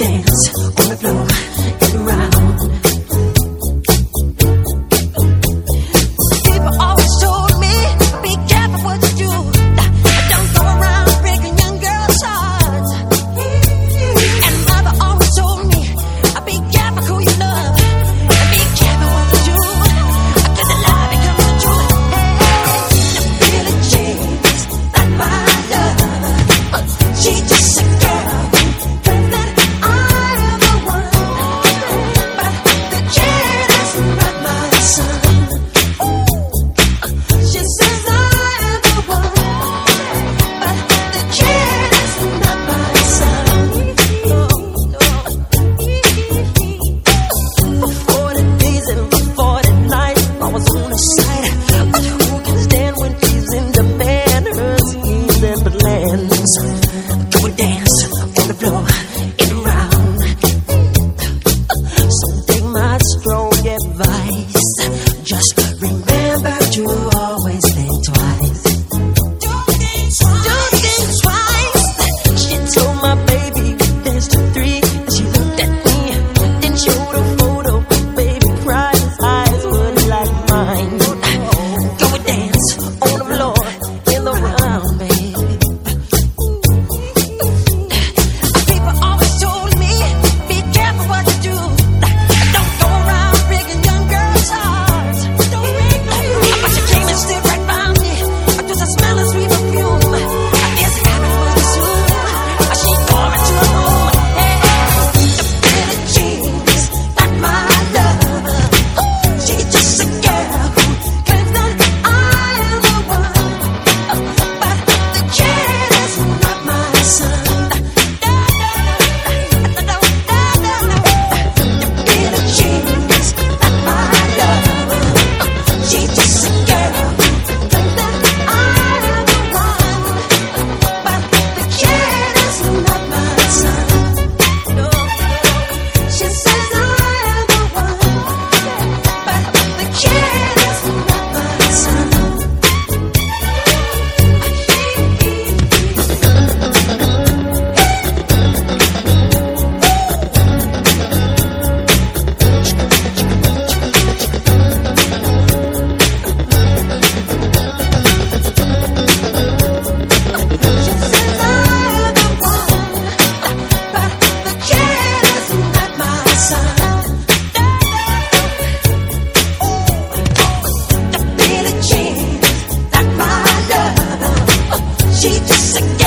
dance on the floor. But lands. Just